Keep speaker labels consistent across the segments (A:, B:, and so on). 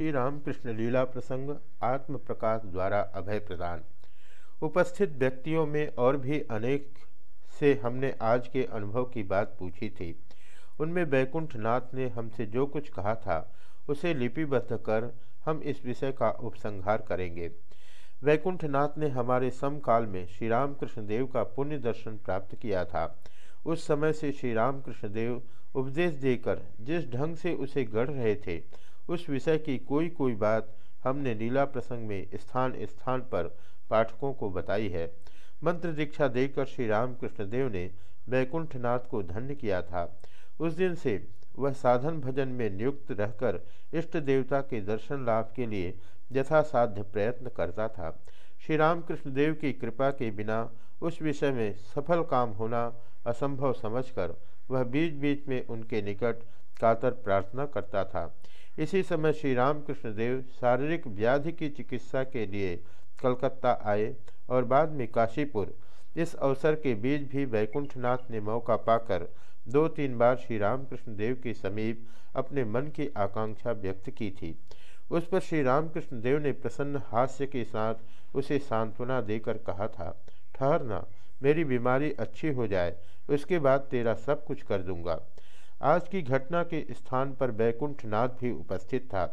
A: श्री रामकृष्ण लीला प्रसंग आत्म प्रकाश द्वारा अभय प्रदान। उपस्थित व्यक्तियों में और भी अनेक से हमने आज के अनुभव की बात पूछी थी। उनमें बैकुंठ नाथ ने हमसे जो कुछ कहा था, उसे लिपिबद्ध कर हम इस विषय का उपसंहार करेंगे। वैकुंठ नाथ ने हमारे समकाल में श्री रामकृष्ण देव का पुण्य दर्शन प्राप्त किया था। उस समय से श्री रामकृष्ण देव उपदेश देकर जिस ढंग से उसे गढ़ रहे थे उस विषय की कोई कोई बात हमने लीला प्रसंग में स्थान स्थान पर पाठकों को बताई है। मंत्र दीक्षा देकर श्री रामकृष्ण देव ने वैकुंठनाथ को धन्य किया था। उस दिन से वह साधन भजन में नियुक्त रहकर इष्ट देवता के दर्शन लाभ के लिए यथासाध्य प्रयत्न करता था। श्री रामकृष्ण देव की कृपा के बिना उस विषय में सफल काम होना असंभव समझकर वह बीच बीच में उनके निकट कातर प्रार्थना करता था। इसी समय श्री रामकृष्ण देव शारीरिक व्याधि की चिकित्सा के लिए कलकत्ता आए और बाद में काशीपुर। इस अवसर के बीच भी वैकुंठनाथ ने मौका पाकर दो तीन बार श्री रामकृष्ण देव के समीप अपने मन की आकांक्षा व्यक्त की थी। उस पर श्री रामकृष्ण देव ने प्रसन्न हास्य के साथ उसे सांत्वना देकर कहा था, ठहरना, मेरी बीमारी अच्छी हो जाए, उसके बाद तेरा सब कुछ कर दूँगा। आज की घटना के स्थान पर बैकुंठ नाथ भी उपस्थित था।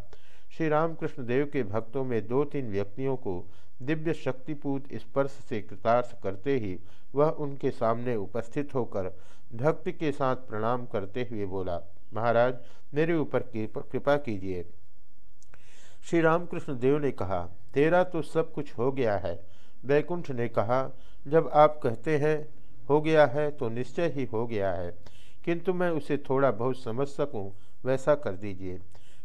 A: श्री रामकृष्ण देव के भक्तों में दो तीन व्यक्तियों को दिव्य शक्तिपूत स्पर्श से कृतार्थ करते ही वह उनके सामने उपस्थित होकर भक्ति के साथ प्रणाम करते हुए बोला, महाराज, मेरे ऊपर कृपा कीजिए। श्री रामकृष्ण देव ने कहा, तेरा तो सब कुछ हो गया है। बैकुंठ ने कहा, जब आप कहते हैं, हो गया है तो निश्चय ही हो गया है। किंतु मैं उसे थोड़ा बहुत समझ सकूँ, वैसा कर दीजिए।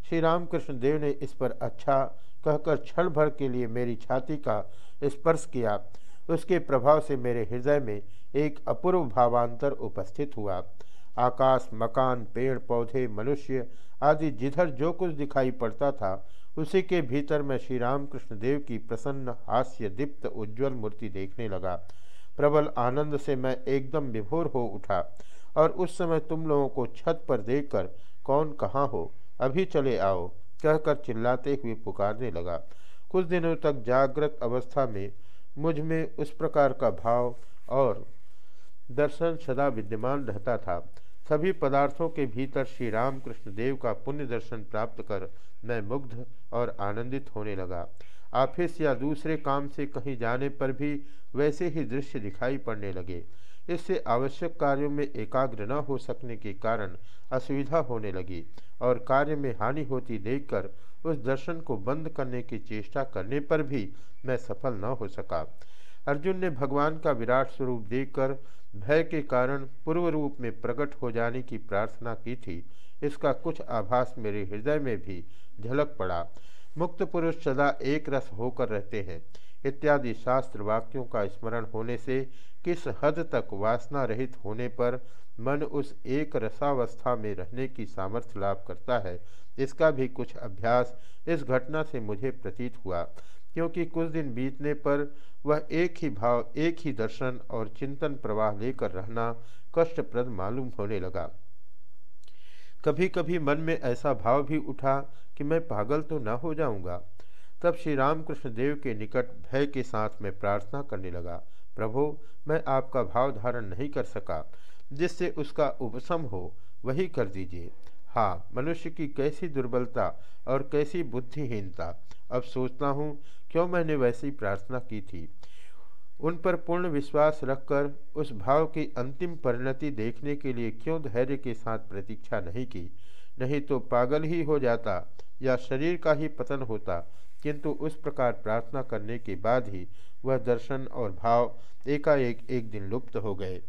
A: श्री रामकृष्ण देव ने इस पर अच्छा कहकर क्षण भर के लिए मेरी छाती का स्पर्श किया। उसके प्रभाव से मेरे हृदय में एक अपूर्व भावांतर उपस्थित हुआ। आकाश, मकान, पेड़, पौधे, मनुष्य आदि जिधर जो कुछ दिखाई पड़ता था, उसी के भीतर मैं श्री रामकृष्ण देव की प्रसन्न हास्य दीप्त उज्ज्वल मूर्ति देखने लगा। प्रबल आनंद से मैं एकदम विभोर हो उठा। और उस समय तुम लोगों को छत पर देखकर कौन कहाँ हो, अभी चले आओ, कहकर चिल्लाते हुए पुकारने लगा। कुछ दिनों तक जागृत अवस्था में मुझमें उस प्रकार का भाव और दर्शन सदा विद्यमान रहता था। सभी पदार्थों के भीतर श्री राम कृष्ण देव का पुण्य दर्शन प्राप्त कर मैं मुग्ध और आनंदित होने लगा। ऑफ़िस या दूसरे काम से कहीं जाने पर भी वैसे ही दृश्य दिखाई पड़ने लगे। इससे आवश्यक कार्यों में एकाग्र न हो सकने के कारण असुविधा होने लगी और कार्य में हानि होती देखकर उस दर्शन को बंद करने की चेष्टा करने पर भी मैं सफल न हो सका। अर्जुन ने भगवान का विराट स्वरूप देखकर भय के कारण पूर्व रूप में प्रकट हो जाने की प्रार्थना की थी। इसका कुछ आभास मेरे हृदय में भी झलक पड़ा। मुक्त पुरुष सदा एक रस होकर रहते हैं। इत्यादि शास्त्र वाक्यों का स्मरण होने से किस हद तक वासना रहित होने पर मन उस एक रसावस्था में रहने की सामर्थ्य लाभ करता है, इसका भी कुछ अभ्यास इस घटना से मुझे प्रतीत हुआ। क्योंकि कुछ दिन बीतने पर वह एक ही भाव, एक ही दर्शन और चिंतन प्रवाह लेकर रहना कष्टप्रद मालूम होने लगा। कभी कभी मन में ऐसा भाव भी उठा कि मैं पागल तो न हो जाऊँगा। तब श्री रामकृष्ण देव के निकट भय के साथ में प्रार्थना करने लगा, प्रभो, मैं आपका भाव धारण नहीं कर सका, जिससे उसका उपशम हो, वही कर दीजिए। हाँ मनुष्य की कैसी दुर्बलता और कैसी बुद्धिहीनता। अब सोचता हूँ, क्यों मैंने वैसी प्रार्थना की थी? उन पर पूर्ण विश्वास रखकर उस भाव की अंतिम परिणति देखने के लिए क्यों धैर्य के साथ प्रतीक्षा नहीं की? नहीं तो पागल ही हो जाता या शरीर का ही पतन होता किंतु उस प्रकार प्रार्थना करने के बाद ही वह दर्शन और भाव एकाएक एक दिन लुप्त हो गए।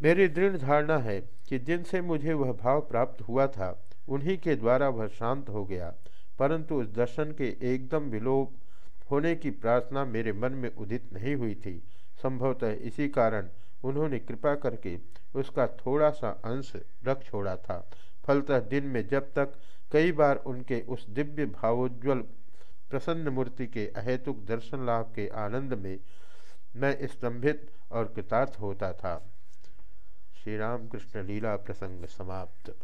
A: मेरी दृढ़ धारणा है कि जिनसे मुझे वह भाव प्राप्त हुआ था, उन्हीं के द्वारा वह शांत हो गया, परंतु उस दर्शन के एकदम विलोप होने की प्रार्थना मेरे मन में उदित नहीं हुई थी। संभवतः इसी कारण उन्होंने कृपा करके उसका थोड़ा सा अंश रख छोड़ा था। फलतः दिन में जब तक कई बार उनके उस दिव्य भावोज्वल प्रसन्न मूर्ति के अहेतुक दर्शन लाभ के आनंद में मैं स्तंभित और कृतार्थ होता था। श्री राम कृष्ण लीला प्रसंग समाप्त।